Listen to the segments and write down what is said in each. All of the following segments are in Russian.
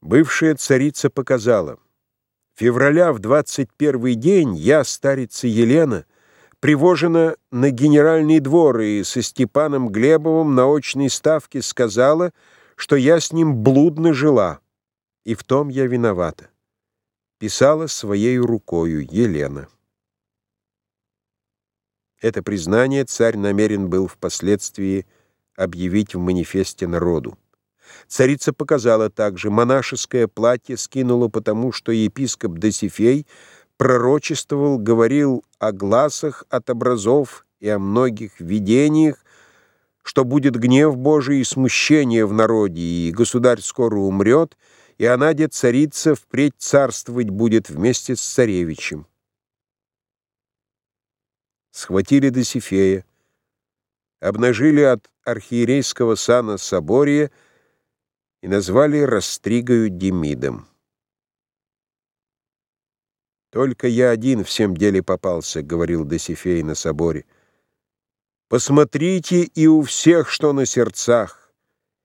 Бывшая царица показала. Февраля в 21 день я, старица Елена, привожена на генеральный двор и со Степаном Глебовым на очной ставке сказала, что я с ним блудно жила, и в том я виновата. Писала своей рукою Елена. Это признание царь намерен был впоследствии объявить в манифесте народу. Царица показала также, монашеское платье скинула потому, что епископ Досифей пророчествовал, говорил о глазах от образов и о многих видениях, что будет гнев Божий и смущение в народе, и государь скоро умрет, и она, дед царица, впредь царствовать будет вместе с царевичем. Схватили Досифея, обнажили от архиерейского сана Собория и назвали Растригою Демидом. «Только я один в всем деле попался», — говорил Досифей на соборе. «Посмотрите и у всех, что на сердцах.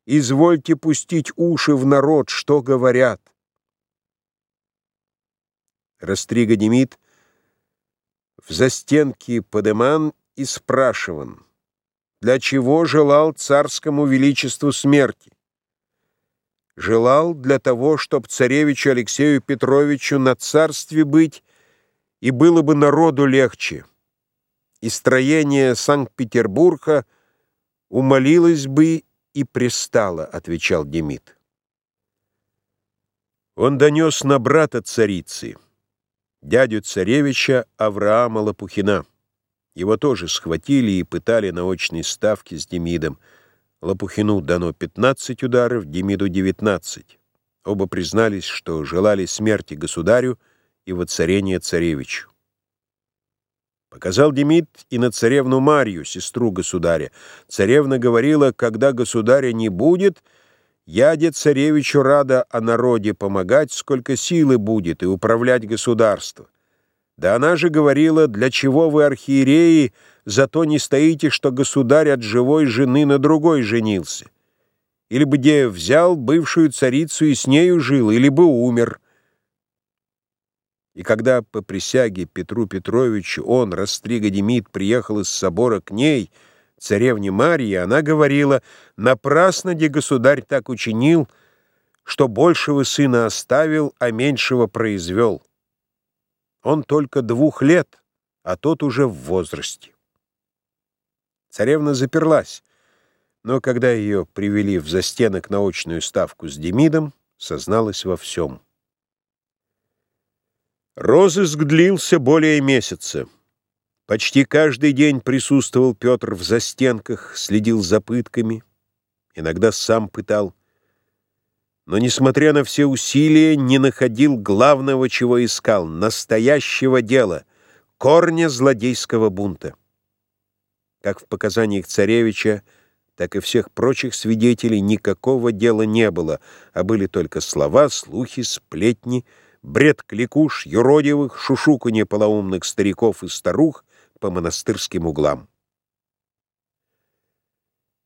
Извольте пустить уши в народ, что говорят». Растрига Демид в застенке подыман и спрашиван, для чего желал царскому величеству смерти желал для того, чтоб царевичу Алексею Петровичу на царстве быть, и было бы народу легче. И строение Санкт-Петербурга умолилось бы и пристало, отвечал Демид. Он донес на брата царицы, дядю царевича Авраама Лопухина. Его тоже схватили и пытали на очной ставке с Демидом. Лопухину дано 15 ударов, Демиду 19. Оба признались, что желали смерти государю и воцарения царевичу. Показал Демид и на царевну Марью, сестру государя. Царевна говорила, когда государя не будет, яде царевичу рада о народе помогать, сколько силы будет, и управлять государством. Да она же говорила, для чего вы, архиереи, зато не стоите, что государь от живой жены на другой женился. Или бы где взял бывшую царицу и с нею жил, или бы умер. И когда по присяге Петру Петровичу он, Растрига Демид, приехал из собора к ней, царевне Марье, она говорила, «Напрасно, где государь так учинил, что большего сына оставил, а меньшего произвел». Он только двух лет, а тот уже в возрасте. Царевна заперлась, но когда ее привели в застенок на очную ставку с Демидом, созналась во всем. Розыск длился более месяца. Почти каждый день присутствовал Петр в застенках, следил за пытками, иногда сам пытал но, несмотря на все усилия, не находил главного, чего искал — настоящего дела, корня злодейского бунта. Как в показаниях царевича, так и всех прочих свидетелей никакого дела не было, а были только слова, слухи, сплетни, бред кликуш, юродивых, шушуканье полоумных стариков и старух по монастырским углам.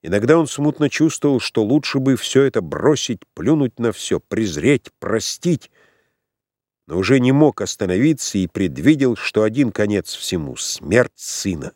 Иногда он смутно чувствовал, что лучше бы все это бросить, плюнуть на все, презреть, простить, но уже не мог остановиться и предвидел, что один конец всему — смерть сына.